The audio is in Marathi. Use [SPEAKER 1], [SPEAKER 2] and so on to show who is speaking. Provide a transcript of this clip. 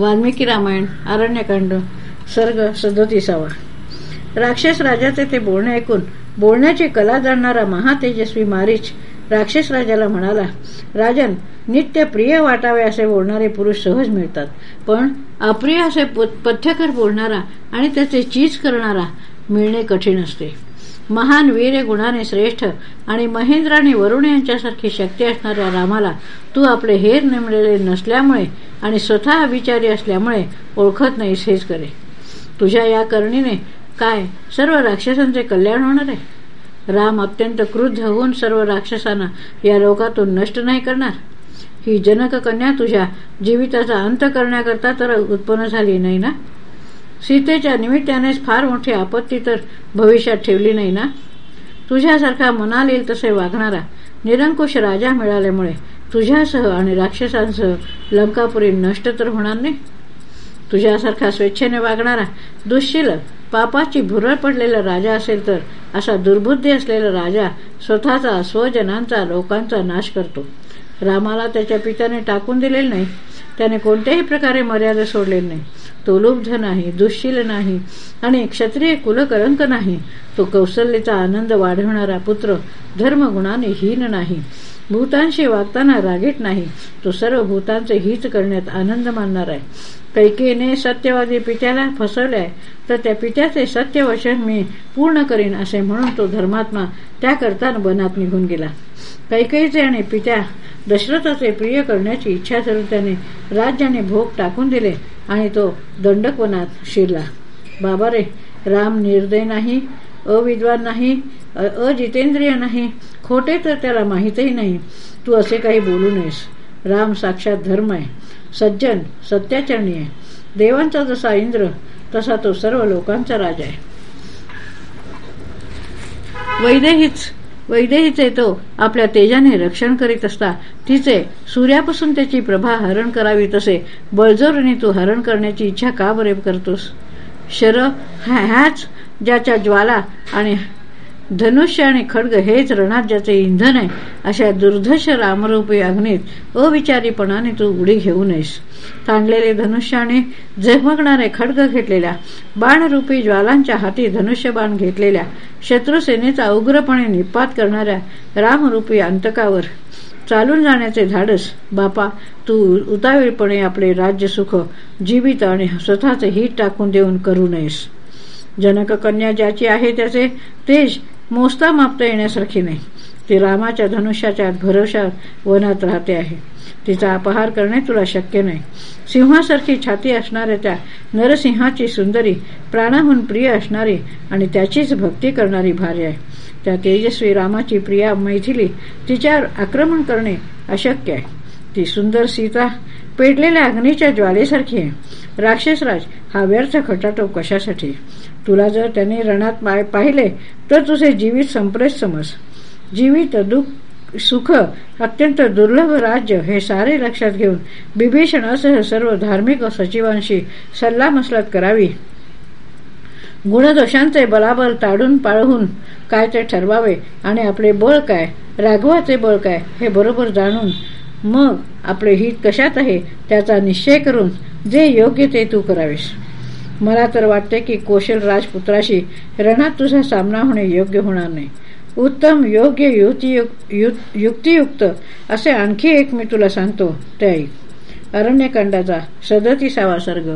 [SPEAKER 1] वाल्मिकी रामायण अरण्यकांड सर्ग सदोतीसावा राक्षस राजाचे ते बोलणे ऐकून बोलण्याची कला जाणणारा महातेजस्वी मारीच राक्षस राजाला म्हणाला राजन नित्य प्रिय वाटावे असे बोलणारे पुरुष सहज मिळतात. पण अप्रिय असे पथ्यकर बोलणारा आणि त्याचे चीज करणारा मिळणे कठीण असते. महान वीर गुणाने श्रेष्ठ आणि महेंद्र आणि वरुण यांच्यासारखी शक्ती असणाऱ्या रामाला तू आपले हेर नेमलेले नसल्यामुळे आणि स्वतः विचारी असल्यामुळे ओळखत नाहीस हेच करे. तुझ्या या करणीने काय सर्व राक्षसांचे कल्याण होणार आहे? राम अत्यंत क्रुद्ध होऊन सर्व राक्षसांना या लोकातून नष्ट नाही करणार. ही जनक कन्या तुझ्या जीविताचा अंत करण्याकरता तर उत्पन्न झाली नाही ना? सीतेच्या निमित्तानेच फार मोठी आपत्ती तर भविष्यात ठेवली नाही ना? तुझ्यासारखा मनाल येईल तसे वागणारा निरंकुश राजा मिळाल्यामुळे तुझ्यासह आणि राक्षसांसह लंकापुरी नष्ट तर होणार नाही? तुझ्यासारखा स्वेच्छेने वागणारा दुःशील पापाची भुरळ पडलेला राजा असेल तर असा दुर्बुद्धी असलेला राजा स्वतःचा स्वजनांचा लोकांचा नाश करतो. रामाला त्याच्या पित्याने टाकून दिलेले नाही. त्याने कोणत्याही प्रकारे मर्यादा सोडलेली नाही. तोलुब्ध नाही दुश्शील नाही आणि क्षत्रिय कुलकलंक नाही. तो कौशल्यचा आनंद वाढवणारा पुत्र धर्मगुणाने हीन नाही. भूतांशी वागताना रागीट नाही. तो सर्व भूतांचे हित करण्यात आनंद मानणार आहे. कैकेने सत्यवादी पित्याला फसवले तर त्या पित्याचे सत्यवचन मी पूर्ण करीन असे म्हणून तो धर्मात्मा त्याकरता बनात निघून गेला. कैकेयीचे आणि पित्या दशरथाचे प्रिय करण्याची इच्छा धरून त्याने राज्याने भोग टाकून दिले आणि तो दंडकवनात शिरला. बाबा रे राम निर्दय नाही अविद्वान नाही अजितेंद्रिय नाही खोटे तर त्याला माहीतही नाही. तू असे काही बोलू नयेस. राम साक्षात धर्म आहे सज्जन सत्याचरणी आहे. देवांचा जसा इंद्र तसा तो सर्व लोकांचा राजा आहे. वैदेहीच वैदेहीचे तो. आपल्या तेजाने रक्षण करीत असता तिचे सूर्यापासून त्याची प्रभा हरण करावी तसे बळजोरीने तू हरण करण्याची इच्छा का बरे करतोस? शर ह्याच ज्याच्या ज्वाला आणि धनुष्य आणि खडग हेच रणाज्याचे इंधन आहे. अशा दुर्धश रामरूपी अग्नीत अविचारीपणाने तू उडी घेऊ नयेस. ताणलेले धनुष्याने झगमगणारे खडग घेतलेल्या बाणरूपी ज्वालांच्या हाती धनुष्यबाण घेतलेल्या शत्रुसेनेचा उग्रपणे निपात करणाऱ्या रामरूपी अंतकावर चालून जाण्याचे धाडस. बापा तू उतावीळपणे आपले राज्य सुख जीवित आणि स्वतःचे हित टाकून देऊन करू नयेस. जनक कन्या ज्याची आहे त्याचे तेज मोजता मापता येण्यासारखी नाही. ती रामाच्या धनुष्याच्या भरोशा वनात राहते आहे. तिचा अपहार करणे तुला शक्य नाही. सिंहासारखी छाती असणाऱ्या त्या नरसिंहाची सुंदरी प्राणाहून प्रिय असणारी आणि त्याचीच भक्ती करणारी भार्य आहे. त्या तेजस्वी रामाची प्रिया मैथिली तिच्यावर आक्रमण करणे अशक्य आहे. ती सुंदर सीता पेटलेल्या अग्नीच्या ज्वालेसारखी आहे. राक्षसराज हा व्यर्थ खटाटो कशासाठी? तुला जर त्याने रणात पाहिले तर तुझे जीवित संप्रेस समज. जीवित दुःख सुख अत्यंत दुर्लभ राज्य हे सारे लक्षात घेऊन बिभीषणासह सर्व धार्मिक सचिवांशी सल्लामसलत करावी. गुणदोषांचे बलाबल ताडून पाळहून काय ते ठरवावे आणि आपले बळ काय राघवाचे बळ काय हे बरोबर जाणून मग आपले हित कशात आहे त्याचा निश्चय करून जे योग्य ते तू करावेस. मला तर वाटते की कौशल राजपुत्राशी रणात तुझा सामना होणे योग्य होणार नाही. उत्तम योग्य युक्तियुक्त असे आणखी एक मी तुला सांगतो ते ऐक. अरण्यकांडाचा सदतीसावा सर्ग